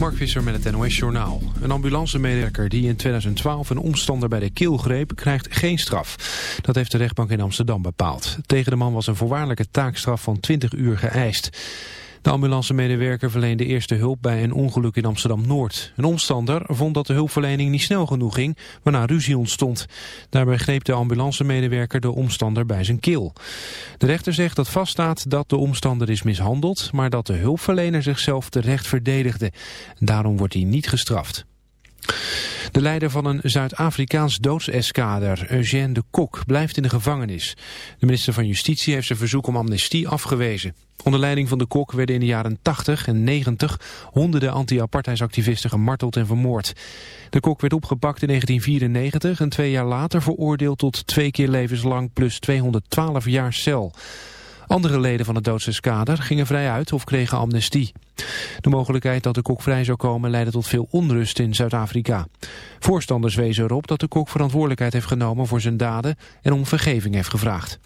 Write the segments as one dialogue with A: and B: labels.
A: Mark Visser met het NOS Journaal. Een ambulancemedewerker die in 2012 een omstander bij de keel greep... krijgt geen straf. Dat heeft de rechtbank in Amsterdam bepaald. Tegen de man was een voorwaardelijke taakstraf van 20 uur geëist. De ambulancemedewerker verleende eerste hulp bij een ongeluk in Amsterdam-Noord. Een omstander vond dat de hulpverlening niet snel genoeg ging, waarna ruzie ontstond. Daarbij greep de ambulancemedewerker de omstander bij zijn keel. De rechter zegt dat vaststaat dat de omstander is mishandeld, maar dat de hulpverlener zichzelf terecht verdedigde. Daarom wordt hij niet gestraft. De leider van een Zuid-Afrikaans doodseskader, Eugène de Kok, blijft in de gevangenis. De minister van Justitie heeft zijn verzoek om amnestie afgewezen. Onder leiding van de Kok werden in de jaren 80 en 90 honderden anti-apartheidsactivisten gemarteld en vermoord. De Kok werd opgepakt in 1994 en twee jaar later veroordeeld tot twee keer levenslang plus 212 jaar cel. Andere leden van het doodseskader gingen vrij uit of kregen amnestie. De mogelijkheid dat de kok vrij zou komen leidde tot veel onrust in Zuid-Afrika. Voorstanders wezen erop dat de kok verantwoordelijkheid heeft genomen voor zijn daden en om vergeving heeft gevraagd.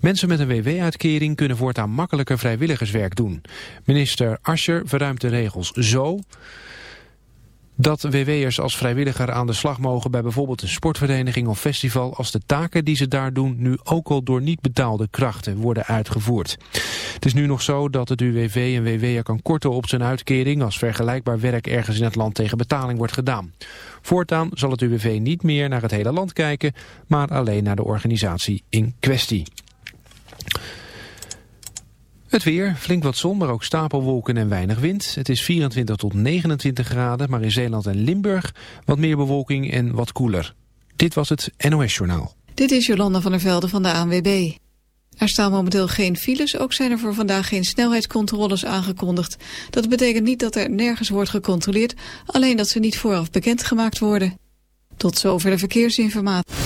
A: Mensen met een WW-uitkering kunnen voortaan makkelijker vrijwilligerswerk doen. Minister Ascher verruimt de regels zo dat WW'ers als vrijwilliger aan de slag mogen bij bijvoorbeeld een sportvereniging of festival als de taken die ze daar doen nu ook al door niet betaalde krachten worden uitgevoerd. Het is nu nog zo dat het UWV een WW'er kan korten op zijn uitkering als vergelijkbaar werk ergens in het land tegen betaling wordt gedaan. Voortaan zal het UWV niet meer naar het hele land kijken, maar alleen naar de organisatie in kwestie. Het weer, flink wat zon, maar ook stapelwolken en weinig wind. Het is 24 tot 29 graden, maar in Zeeland en Limburg wat meer bewolking en wat koeler. Dit was het NOS Journaal.
B: Dit is Jolanda van der Velde van de ANWB. Er staan momenteel geen files, ook zijn er voor vandaag geen snelheidscontroles aangekondigd. Dat betekent niet dat er nergens wordt gecontroleerd, alleen dat ze niet vooraf bekendgemaakt worden. Tot zover de verkeersinformatie.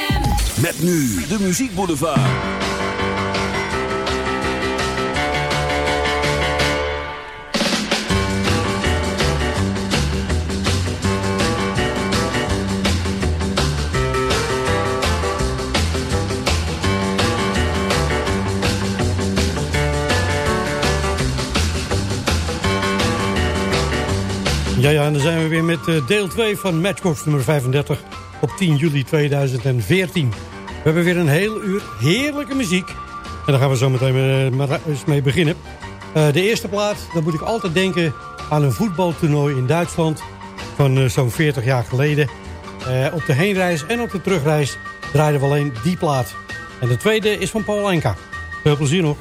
C: Met nu de Muziek Boulevard.
D: Ja, ja, en dan zijn we weer met eh, deel 2 van Matchbox nummer 35 op 10 juli 2014. We hebben weer een heel uur heerlijke muziek. En daar gaan we zo meteen uh, maar eens mee beginnen. Uh, de eerste plaat, dan moet ik altijd denken aan een voetbaltoernooi in Duitsland... van zo'n 40 jaar geleden. op de heenreis en op de terugreis draaiden we alleen die plaat. En de tweede is van Paul Enka. Veel plezier nog.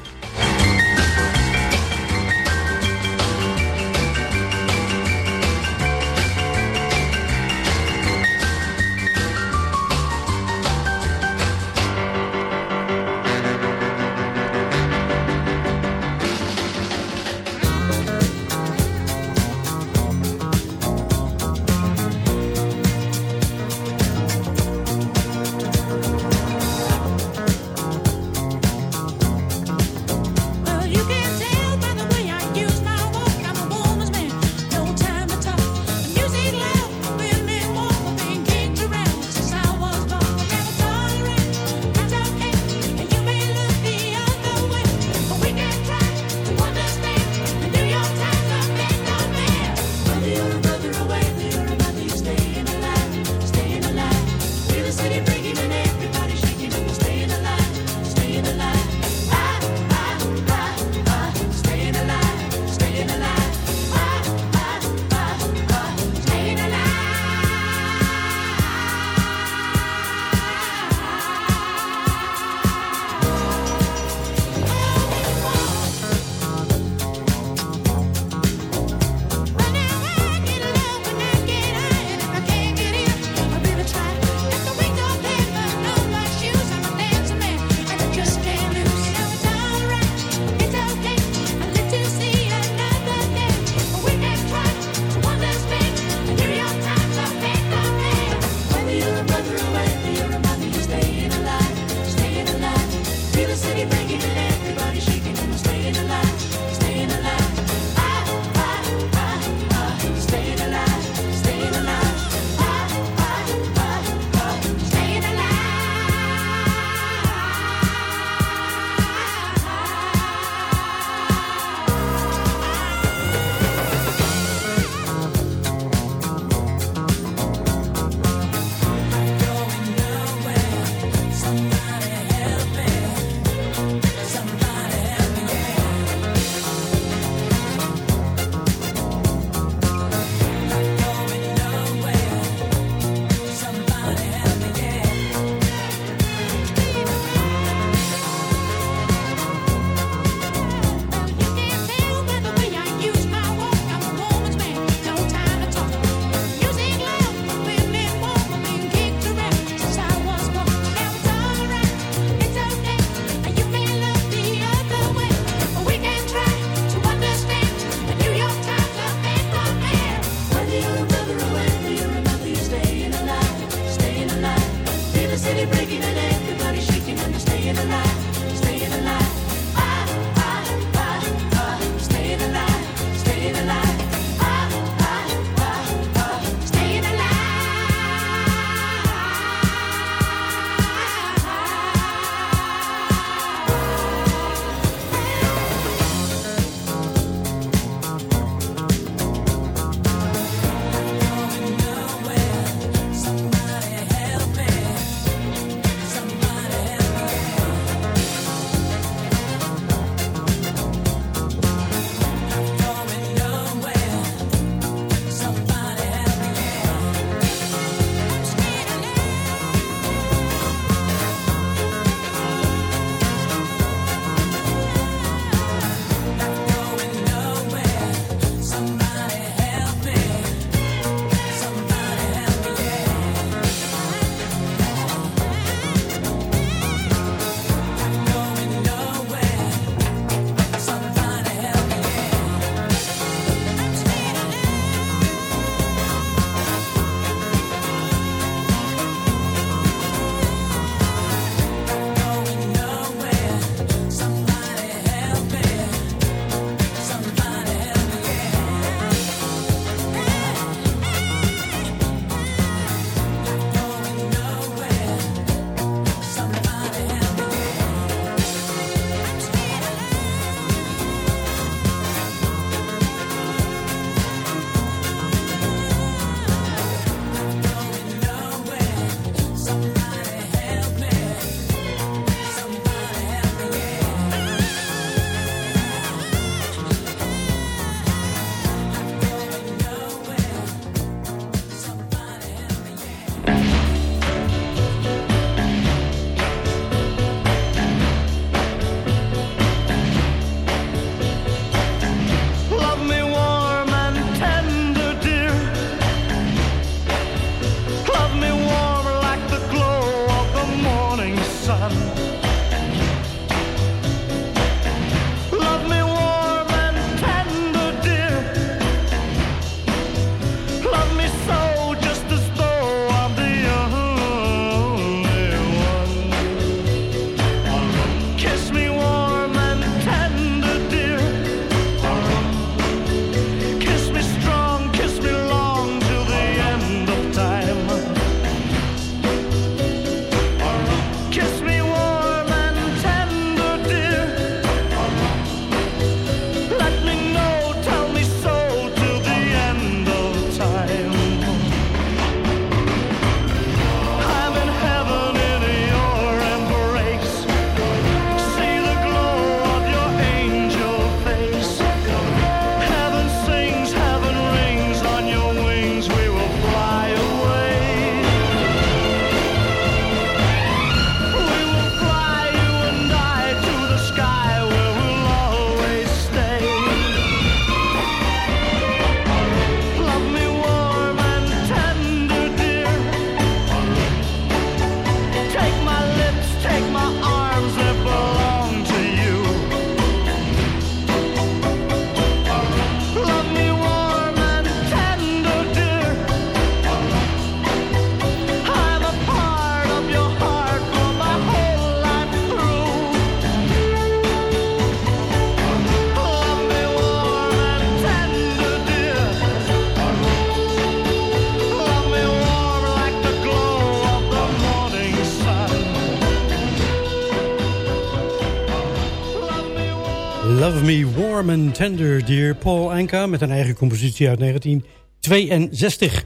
E: Warm and Tender, dear Paul Anka... met een eigen compositie uit 1962.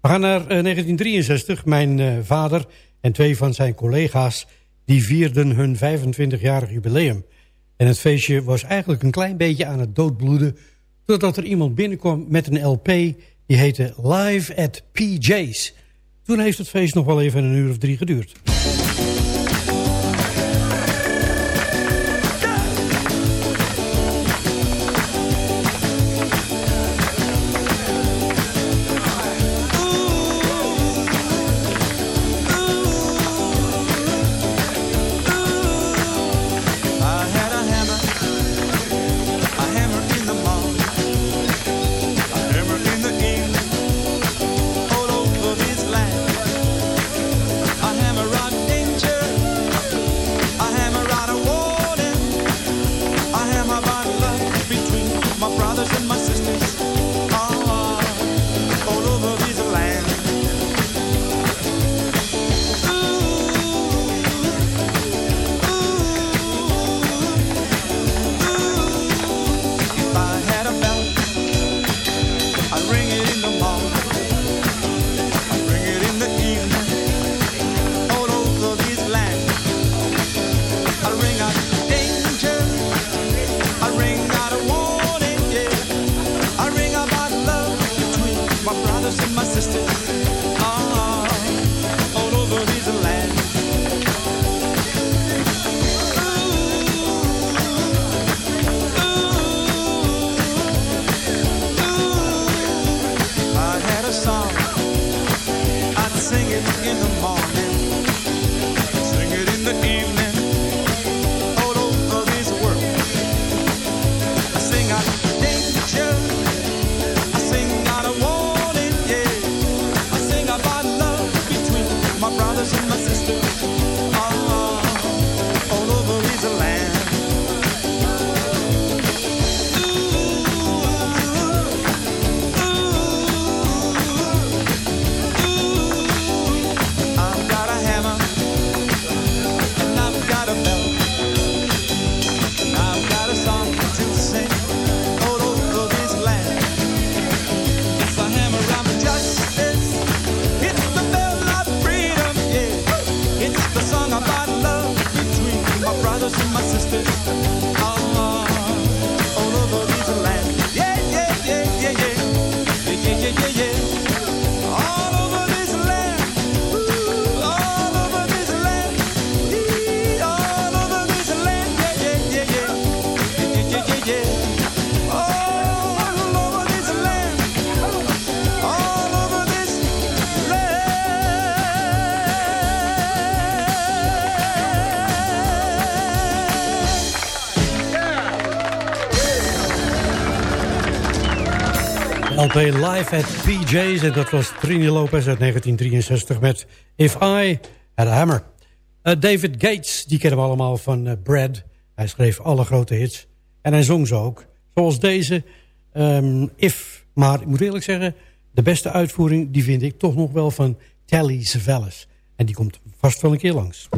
E: We gaan naar 1963. Eh, Mijn uh, vader en twee van zijn collega's... die vierden hun 25-jarig jubileum. En het feestje was eigenlijk een klein beetje aan het doodbloeden... totdat er iemand binnenkwam met een LP... die heette Live at PJ's. Toen heeft het feest nog wel even een uur of drie geduurd. Live at PJ's. En dat was Trini Lopez uit 1963 met If I Had a Hammer. Uh, David Gates, die kennen we allemaal van uh, Brad. Hij schreef alle grote hits. En hij zong ze ook. Zoals deze, um, If. Maar ik moet eerlijk zeggen, de beste uitvoering... die vind ik toch nog wel van Telly Savalas. En die komt vast wel een keer langs.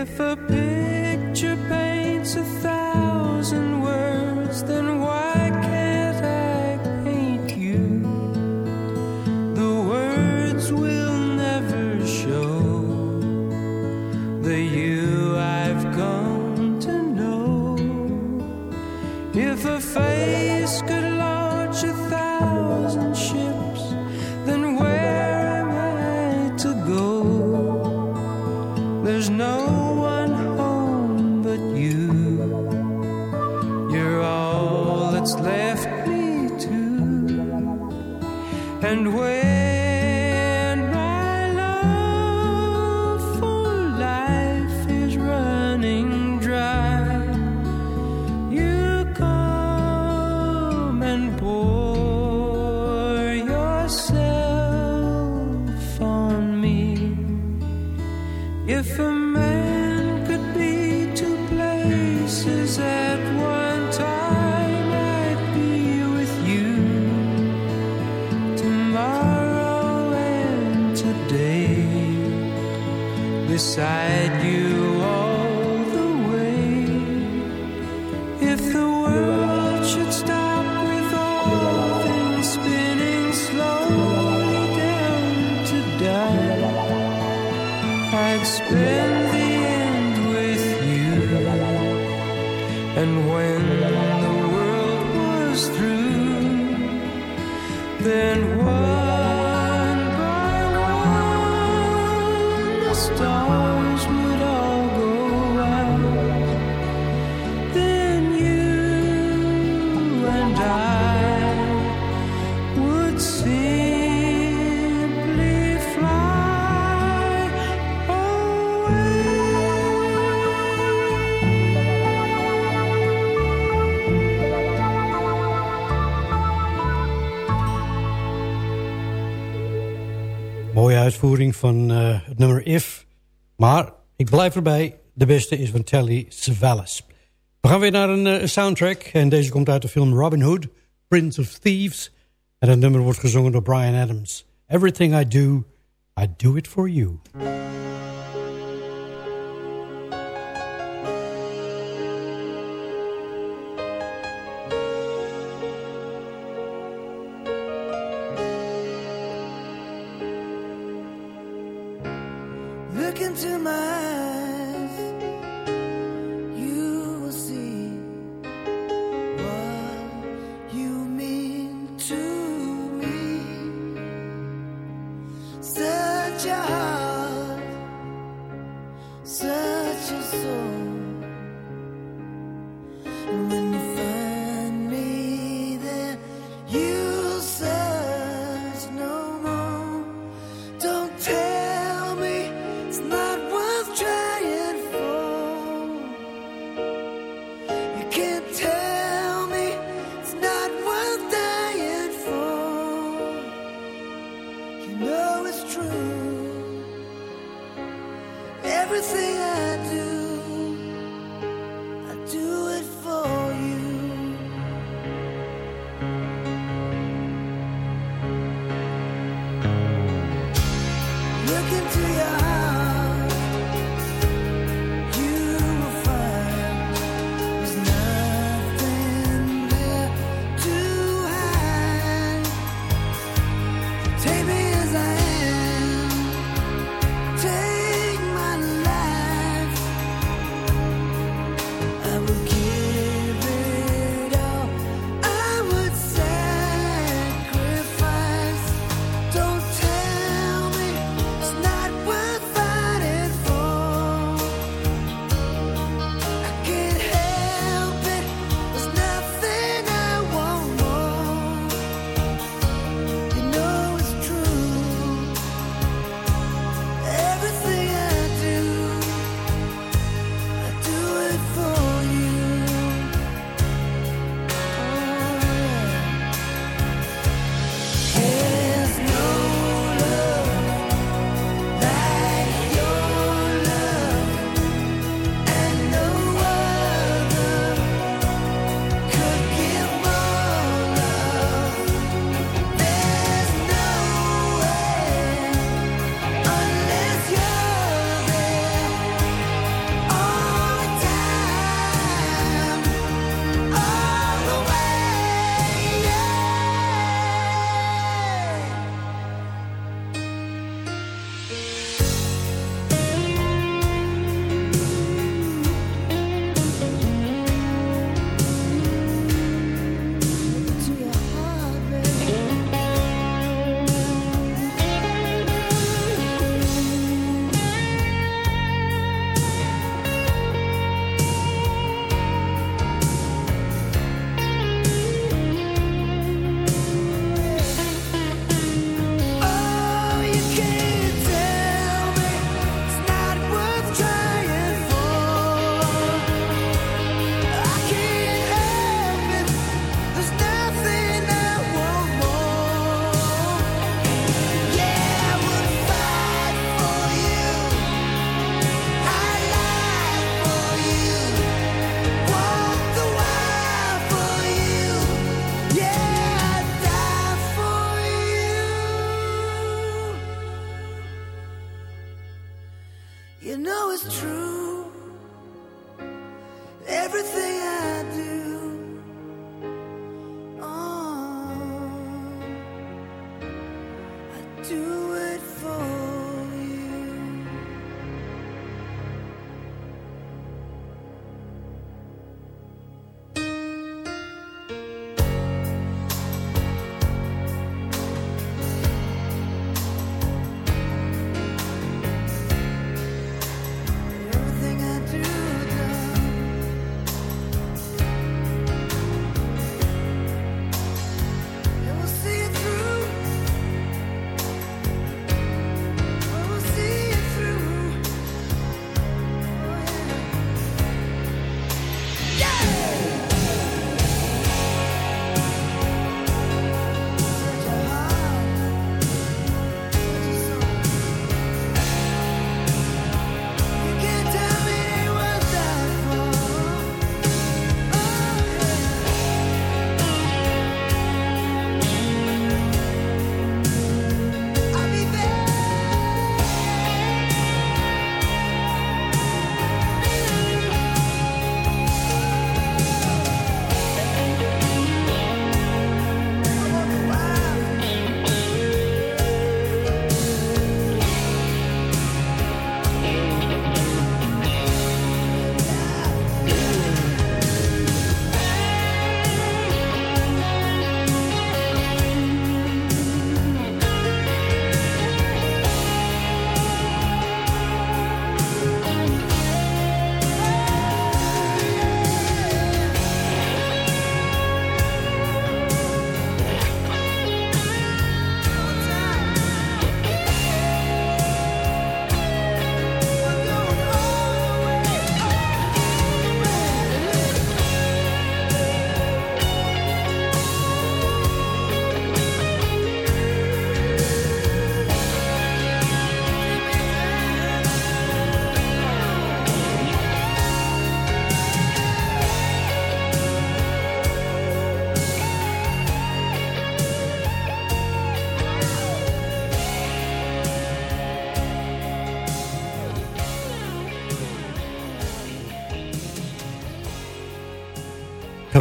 F: If a picture paints a thousand words, then why
G: Mooie uitvoering van eh, het nummer If. Maar ik blijf erbij. De beste is van Telly Savalas. We gaan weer naar een eh, soundtrack. En deze komt uit de film Robin Hood, Prince of Thieves. En het nummer wordt gezongen door Brian Adams. Everything I do, I do it for you.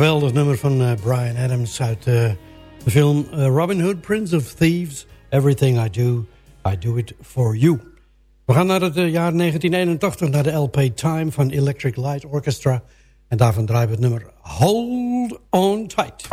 D: geweldig nummer van eh, Brian Adams uit eh, de film eh, Robin Hood, Prince of Thieves. Everything I do, I do it for you. We gaan naar het jaar 1981, naar de LP Time van Electric Light Orchestra. En daarvan draaien we het nummer Hold On Tight.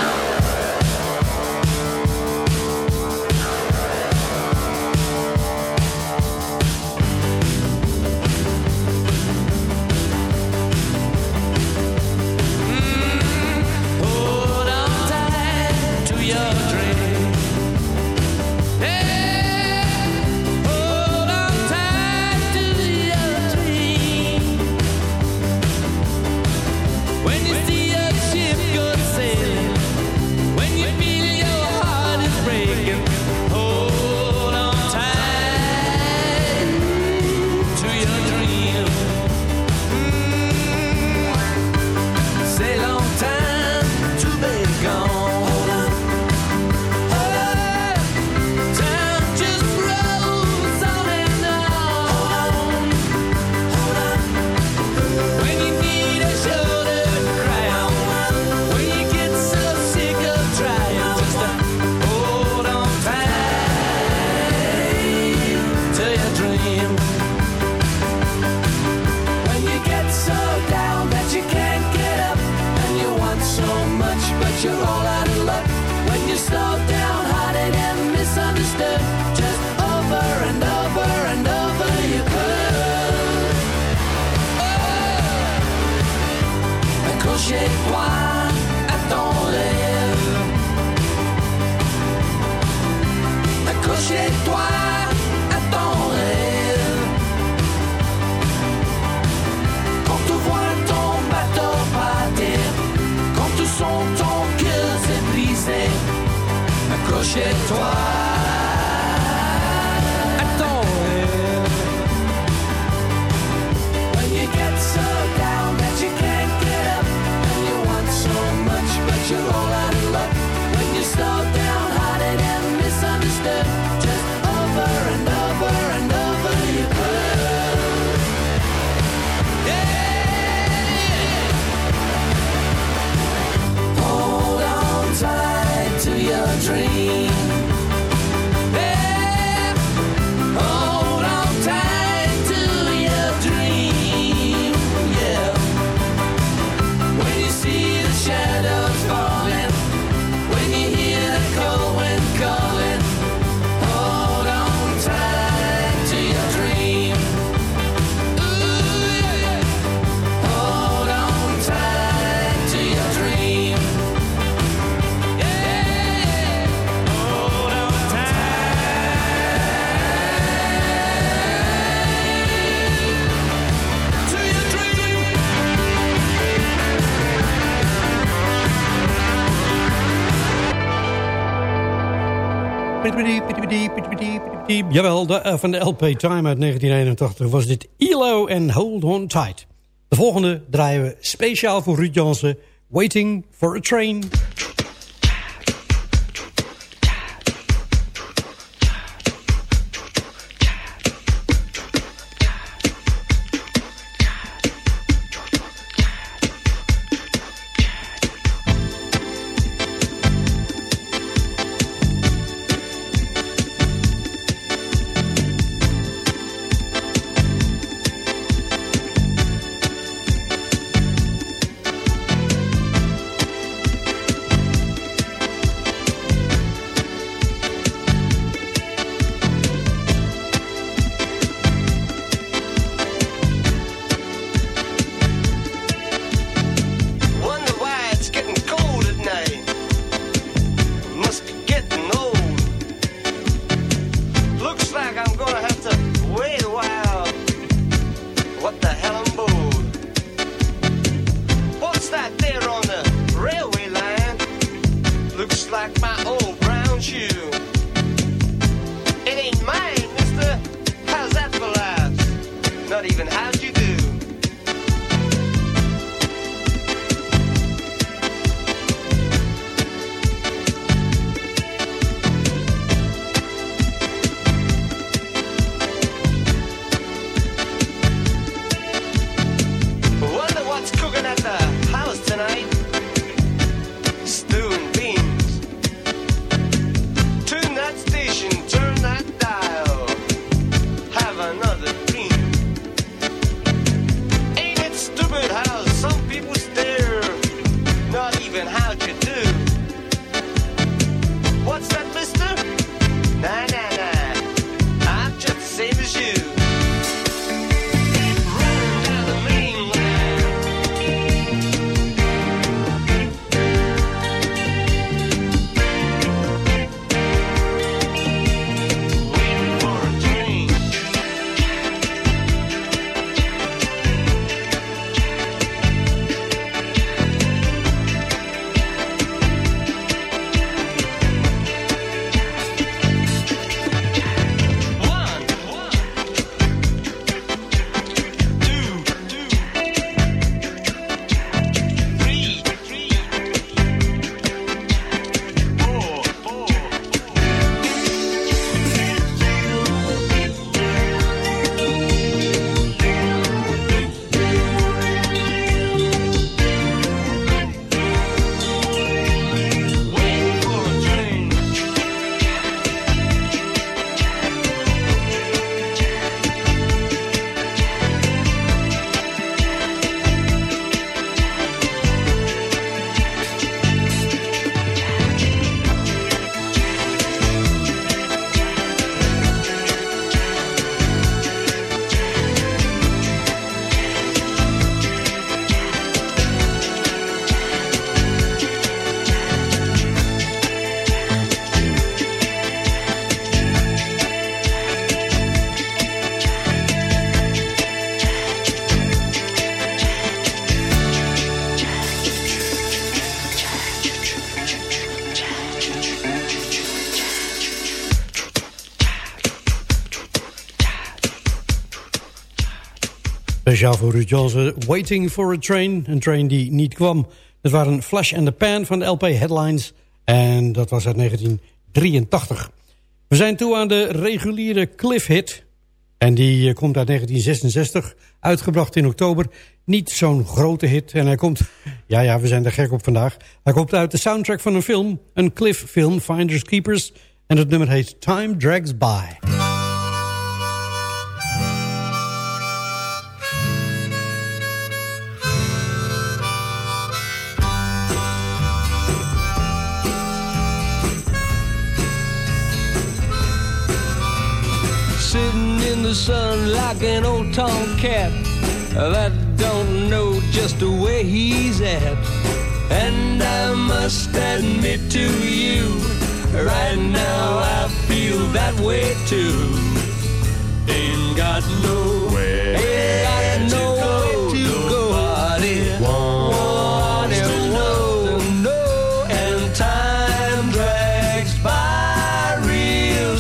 H: Jawel, de, eh, van de LP Time uit 1981 was dit ELO en Hold On Tight. De volgende draaien we speciaal voor Ruud Jansen. Waiting for a Train. Speciaal voor Ruud Jansen, Waiting for a Train. Een train die niet kwam. Dat waren Flash and the Pan van de LP Headlines. En dat was uit 1983. We zijn toe aan de reguliere Cliff Hit. En die eh, komt uit 1966. Uitgebracht in oktober. Niet zo'n grote hit. En hij komt... Ja, ja, we zijn er gek op vandaag. Hij komt uit de soundtrack van een film. Een Cliff film, Finders Keepers. En het nummer heet Time Drags By.
I: In the sun like an old tomcat that don't know just the way he's at. And I must admit to you, right now I feel that way too. Ain't got no way, ain't got no to go. Want it, want it, know, and time drags by real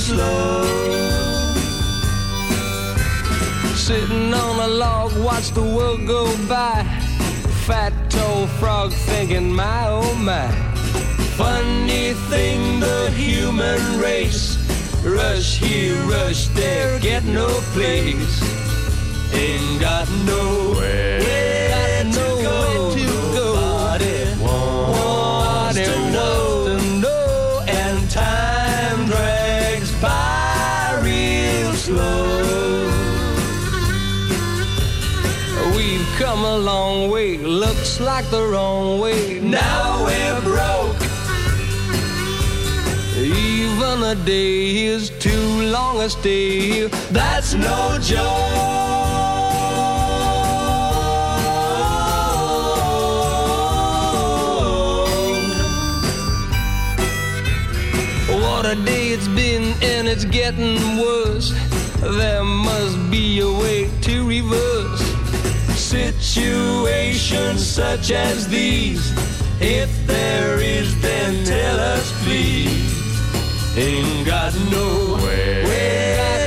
J: Sitting on a log, watch the world go by. Fat toe frog thinking, my oh my. Funny thing, the human race. Rush here, rush there, get no place. Ain't got nowhere, got nowhere long way, looks like the wrong way. Now we're broke. Even a day is too long a stay. That's no joke. What a day it's been, and it's getting worse. There must be a way to reverse situations such as these. If there is, then tell us, please. Ain't got nowhere, got nowhere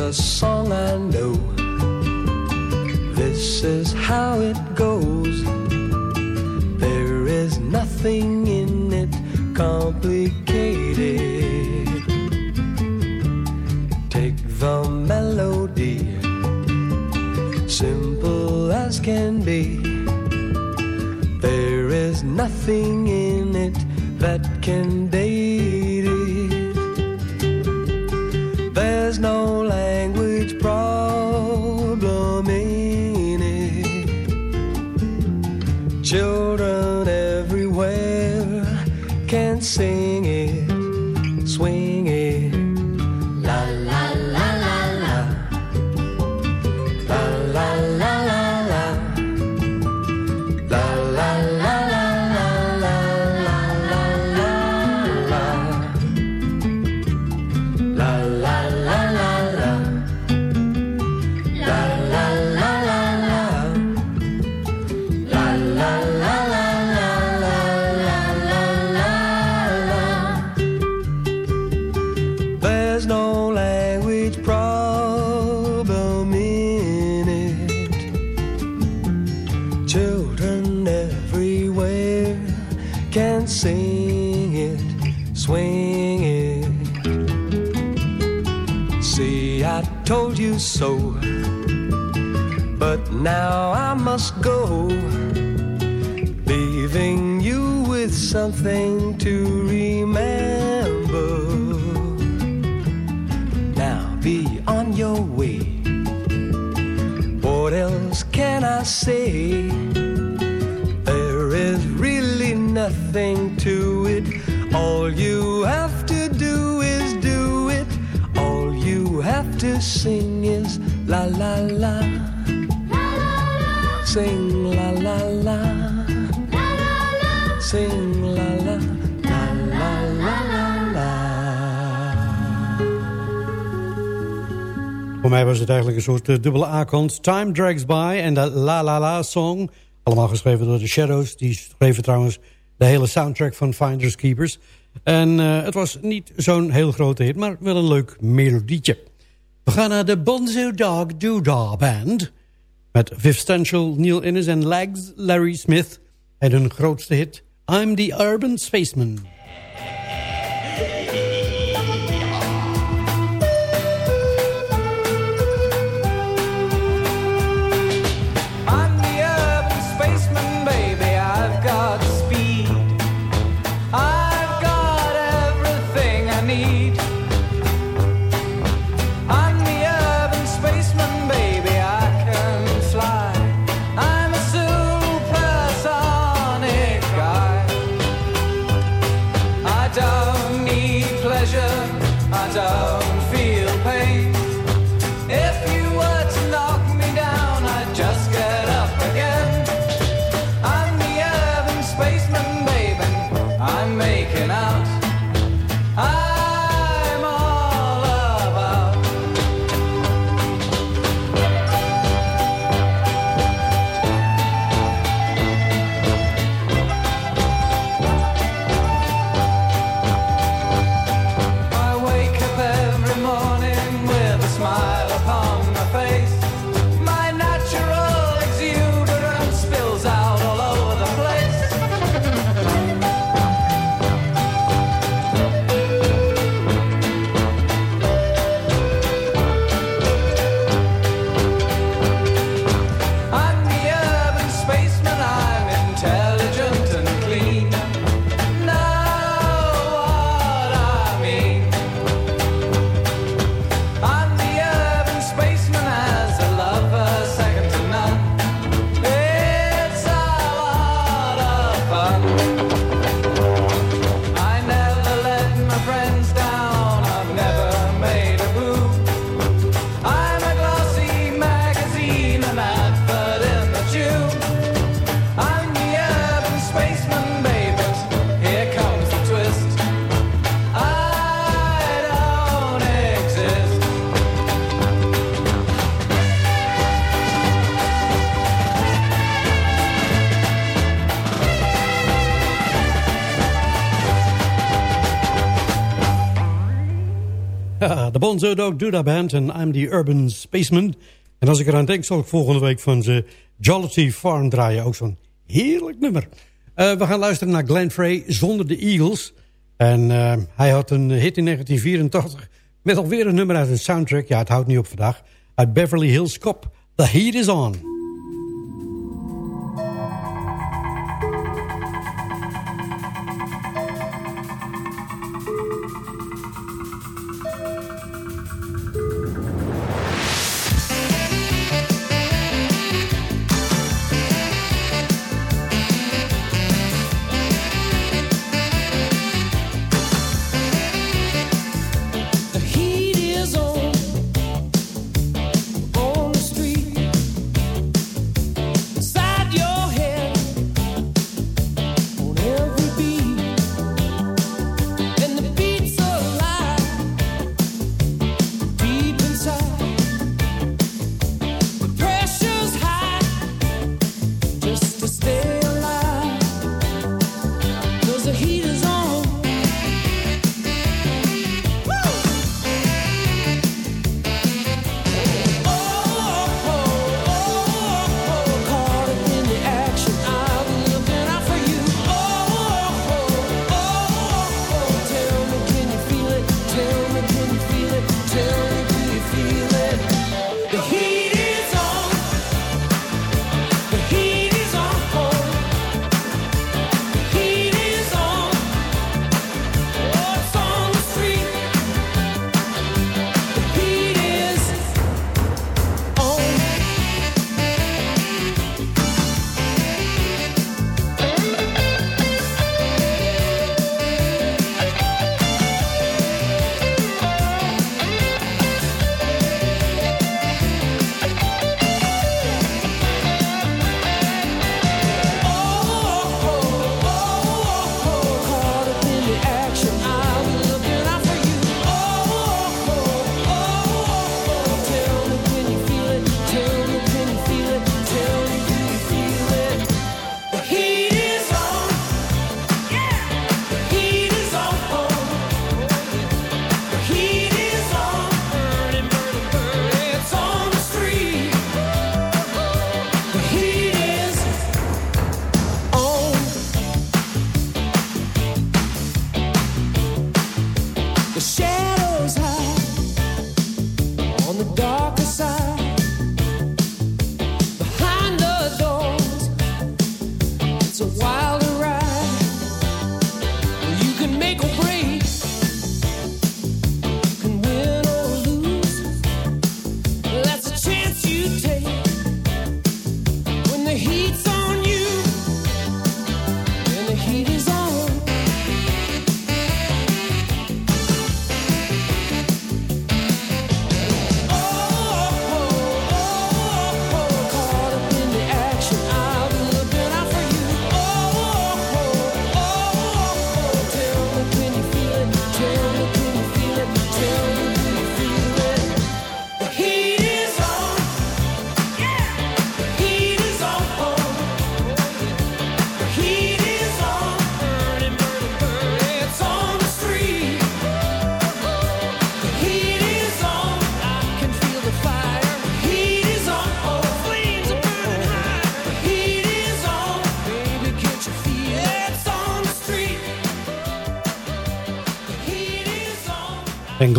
J: A song I know. This is how it goes. There is nothing in it complicated. Take the melody, simple as can be. There is nothing in it that can What else can I say? There is really nothing to it. All you have to do is do it. All you have to sing is la la la. la, la, la. Sing la la la. Sing la la
D: Voor mij was het eigenlijk een soort eh, dubbele A-kant. Time Drags By en de La La La Song. Allemaal geschreven door de Shadows. Die schreven trouwens de hele soundtrack van Finders Keepers. En eh, het was niet zo'n heel grote hit, maar wel een leuk melodietje. We gaan naar de Bonzo Dog Doodah Band. Met Viv Stanchel, Neil Innes en Lags Larry Smith. En hun grootste hit, I'm the Urban Spaceman.
K: Bonzo Dog Duda Band en I'm the Urban Spaceman. En als ik eraan denk, zal ik volgende week van ze Jollity Farm draaien. Ook zo'n heerlijk nummer. Uh, we gaan luisteren naar Glenn Frey zonder de Eagles. En uh, hij had een hit in 1984 met alweer een nummer uit een soundtrack. Ja, het houdt niet op vandaag. Uit Beverly Hills Cop. The Heat is On.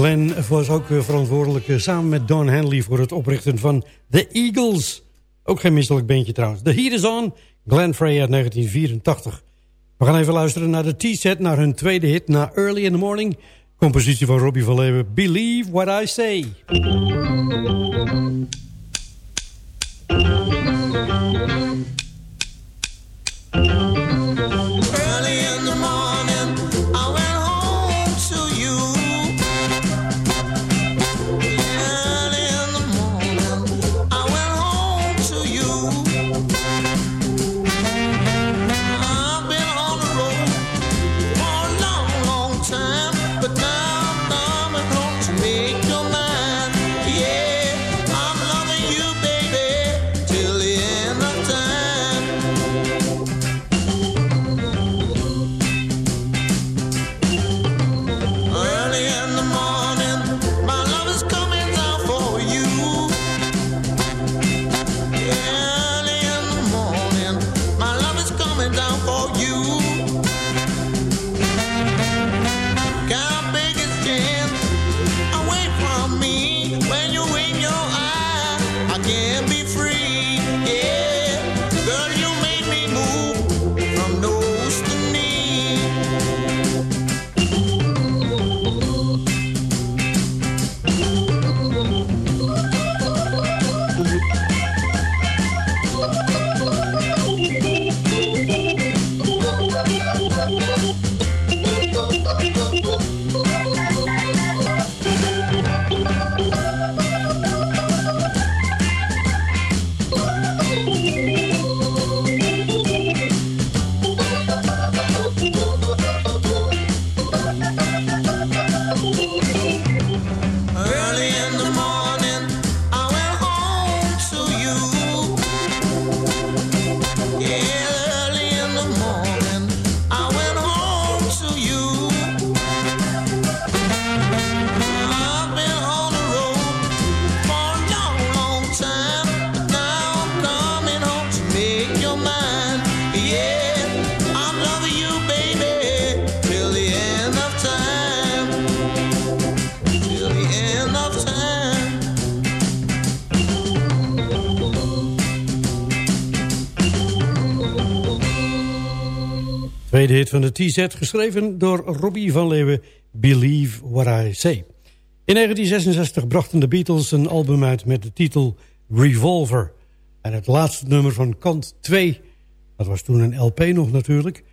K: Glenn was ook verantwoordelijk eh, samen met Don Henley... voor het oprichten van The Eagles. Ook geen misselijk beentje trouwens. The Heat is On, Glenn Frey uit 1984. We gaan even luisteren naar de T-set, naar hun tweede hit... na Early in the Morning, compositie van Robbie van Leeuwen... Believe What I Say.
D: Tweede hit van de TZ, geschreven door Robbie van Leeuwen, Believe What I Say. In 1966 brachten de Beatles een album uit met de titel Revolver. En het laatste nummer van kant 2, dat was toen een LP nog natuurlijk.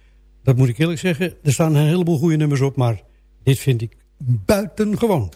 D: Dat moet ik eerlijk zeggen, er staan een heleboel goede nummers op, maar dit vind ik buitengewoon.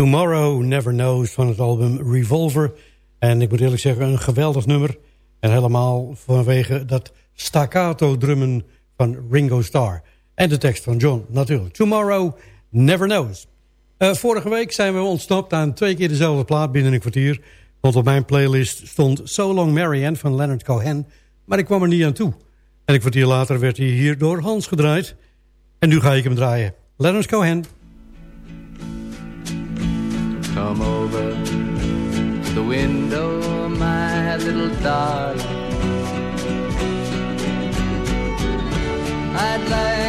D: Tomorrow Never Knows van het album Revolver. En ik moet eerlijk zeggen, een geweldig nummer. En helemaal vanwege dat staccato drummen van Ringo Starr. En de tekst van John natuurlijk. Tomorrow Never Knows. Eh, vorige week zijn we ontsnapt aan twee keer dezelfde plaat binnen een kwartier. Want op mijn playlist stond So Long Marianne van Leonard Cohen. Maar ik kwam er niet aan toe. En een kwartier later werd hij hier door Hans gedraaid. En nu ga ik hem draaien. Leonard Cohen.
I: Come over to the window, my little darling. I'd like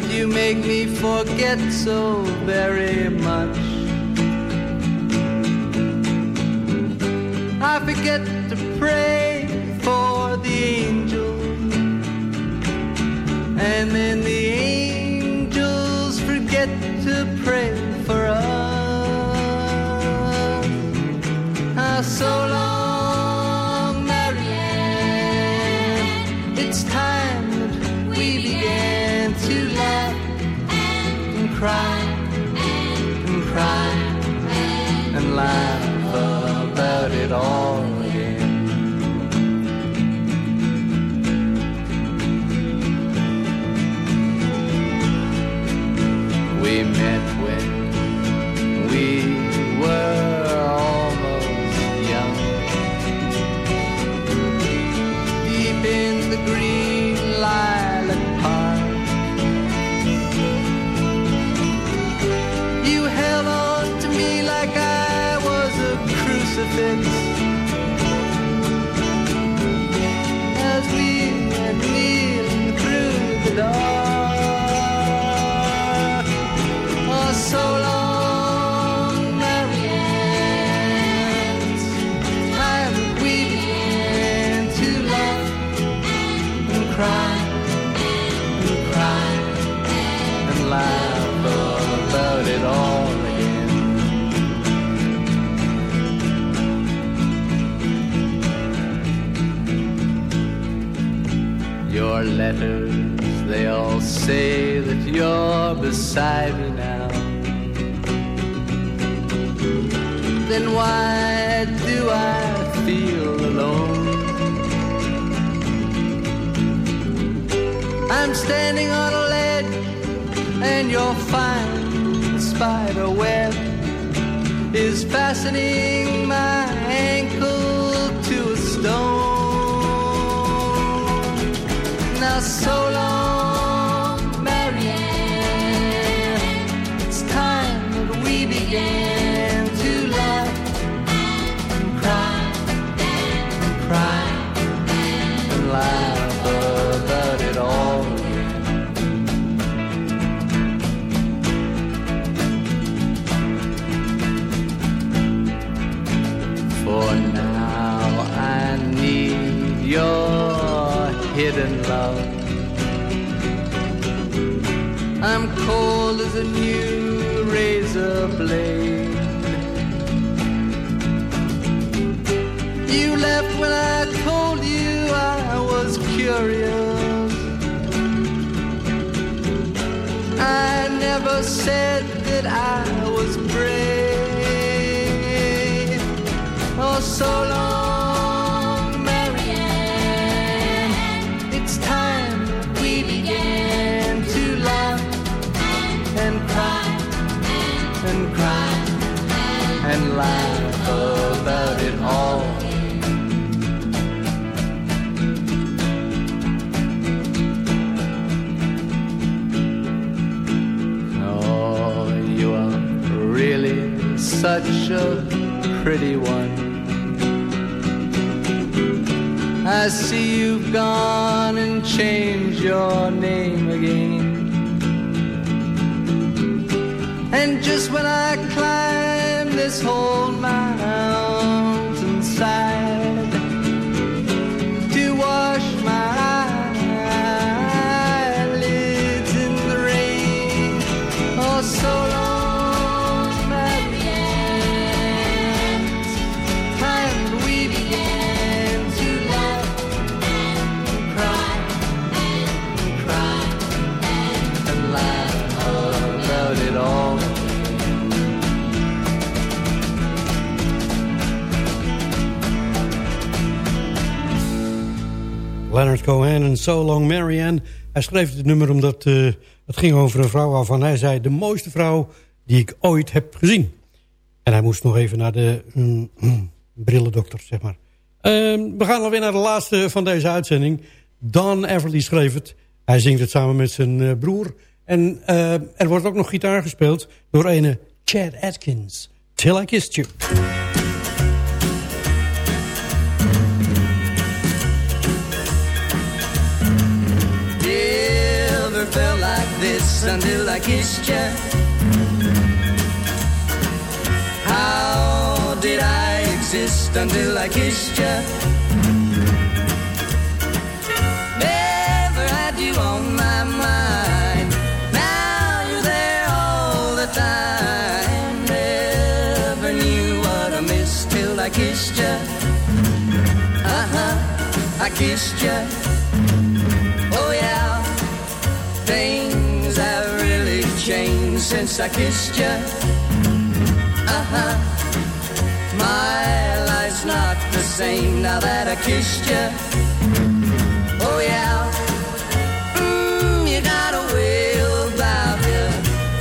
I: but you make me forget so very much. I forget to pray for the angels, and then the angels forget to pray for us. Ah, so long. Cry and cry and laugh say that you're beside me now. Then why do I feel alone? I'm standing on a ledge and your fine spider web is fastening my ankle to a stone. Now so So Long Marianne.
D: Hij schreef het nummer omdat eh, het ging over een vrouw waarvan hij zei... de mooiste vrouw die ik ooit heb gezien. En hij moest nog even naar de mm, mm, brillendokter, zeg maar. Ehm, we gaan alweer naar de laatste van deze uitzending. Don Everly schreef het. Hij zingt het samen met zijn eh, broer. En eh, er wordt ook nog gitaar gespeeld door ene Chad Atkins. Till I Kissed You.
I: This until I kissed you. How did I exist until I kissed you? Never had you on my mind. Now you're there all the time. Never knew what I missed till I I kissed you. Uh huh, I kissed you. Oh yeah, changed since I kissed you. Uh huh, my life's not the same now that I kissed you. Oh yeah, mm, you got a about you.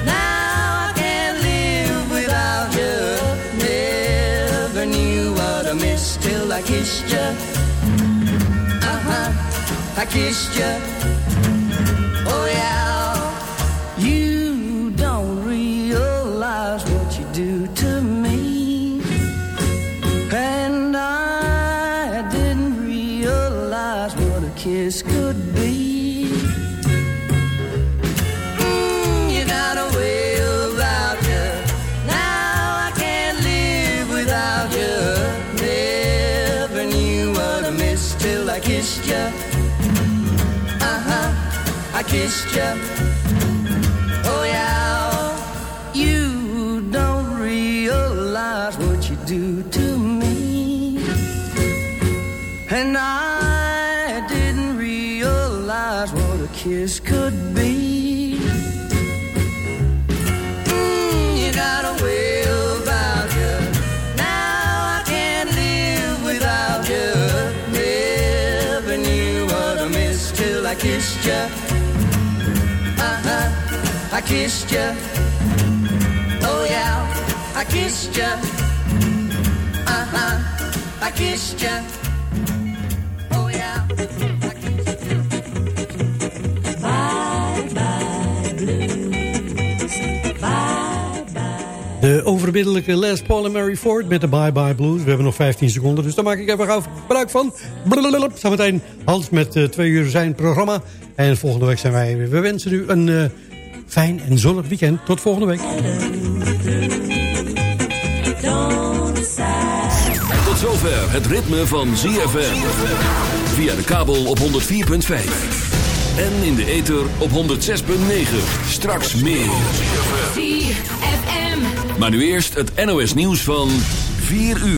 I: Now I can't live without you. Never knew what I missed till I kissed you. Uh huh, I kissed you. Kissed you. Kissed you. Oh yeah, I kissed you. Uh huh, I kissed. Oh yeah.
D: De overbiddelijke Les Paul en Mary Ford met de Bye Bye Blues. We hebben nog 15 seconden, dus daar maak ik even gebruik van. Blablabla. Zometeen Hans met eh, twee uur zijn programma. En volgende week zijn wij weer. We wensen u een eh, fijn en zonnig weekend. Tot volgende week.
C: Tot zover het ritme van ZFM. Via de kabel op 104.5. En in de ether op 106.9. Straks meer.
L: ZFM.
C: Maar nu eerst het NOS nieuws van 4 uur.